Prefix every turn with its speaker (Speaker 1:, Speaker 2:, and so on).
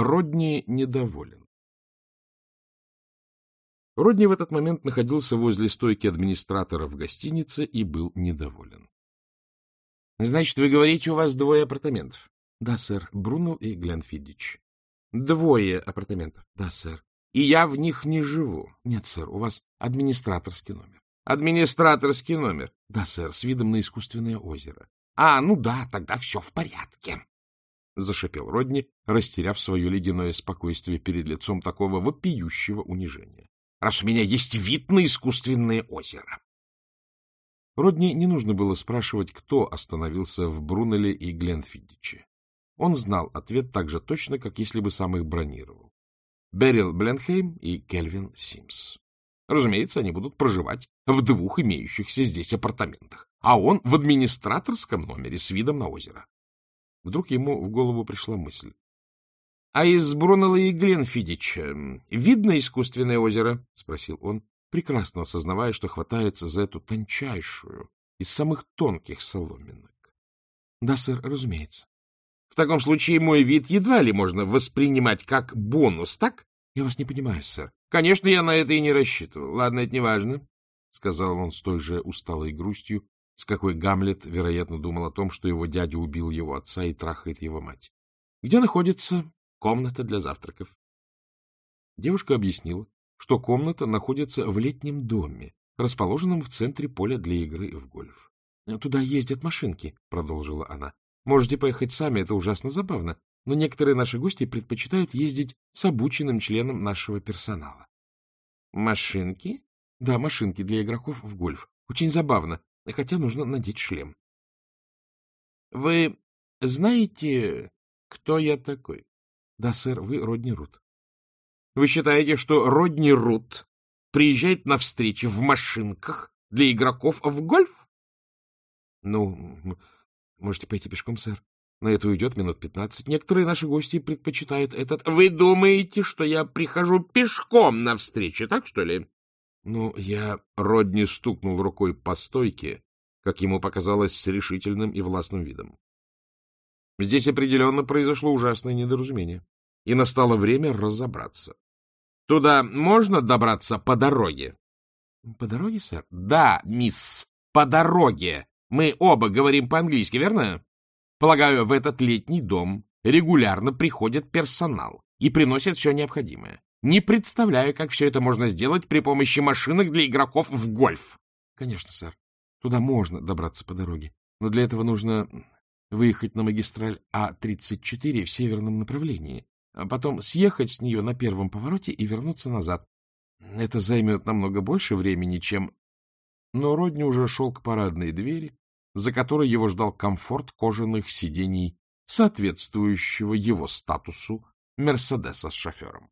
Speaker 1: Родни недоволен. Родни в этот момент находился возле стойки администратора в гостинице и был недоволен. — Значит, вы говорите, у вас двое апартаментов? — Да, сэр. Брунелл и Гленфидич. — Двое апартаментов? — Да, сэр. — И я в них не живу? — Нет, сэр. У вас администраторский номер. — Администраторский номер? — Да, сэр, с видом на искусственное озеро. — А, ну да, тогда все в порядке. — зашипел Родни, растеряв свое ледяное спокойствие перед лицом такого вопиющего унижения раз у меня есть вид на искусственное озеро. Родни не нужно было спрашивать, кто остановился в Брунеле и Гленфидиче. Он знал ответ так же точно, как если бы сам их бронировал. Берил Бленхейм и Кельвин Симс. Разумеется, они будут проживать в двух имеющихся здесь апартаментах, а он в администраторском номере с видом на озеро. Вдруг ему в голову пришла мысль. — А из Брунелла и Гленфидича видно искусственное озеро? — спросил он, прекрасно осознавая, что хватается за эту тончайшую, из самых тонких соломинок. — Да, сэр, разумеется. — В таком случае мой вид едва ли можно воспринимать как бонус, так? — Я вас не понимаю, сэр. — Конечно, я на это и не рассчитывал. Ладно, это не важно, — сказал он с той же усталой грустью, с какой Гамлет, вероятно, думал о том, что его дядя убил его отца и трахает его мать. — Где находится Комната для завтраков. Девушка объяснила, что комната находится в летнем доме, расположенном в центре поля для игры в гольф. — Туда ездят машинки, — продолжила она. — Можете поехать сами, это ужасно забавно, но некоторые наши гости предпочитают ездить с обученным членом нашего персонала. — Машинки? — Да, машинки для игроков в гольф. Очень забавно, хотя нужно надеть шлем. — Вы знаете, кто я такой? — Да, сэр, вы Родни Рут. — Вы считаете, что Родни Рут приезжает на встречи в машинках для игроков в гольф? — Ну, можете пойти пешком, сэр. На это уйдет минут пятнадцать. Некоторые наши гости предпочитают этот... — Вы думаете, что я прихожу пешком на встречу, так что ли? — Ну, я... Родни стукнул рукой по стойке, как ему показалось, с решительным и властным видом. Здесь определенно произошло ужасное недоразумение, и настало время разобраться. Туда можно добраться по дороге? — По дороге, сэр? — Да, мисс, по дороге. Мы оба говорим по-английски, верно? Полагаю, в этот летний дом регулярно приходит персонал и приносит все необходимое. Не представляю, как все это можно сделать при помощи машинок для игроков в гольф. — Конечно, сэр. Туда можно добраться по дороге. Но для этого нужно выехать на магистраль А-34 в северном направлении, а потом съехать с нее на первом повороте и вернуться назад. Это займет намного больше времени, чем... Но Родни уже шел к парадной двери, за которой его ждал комфорт кожаных сидений, соответствующего его статусу Мерседеса с шофером.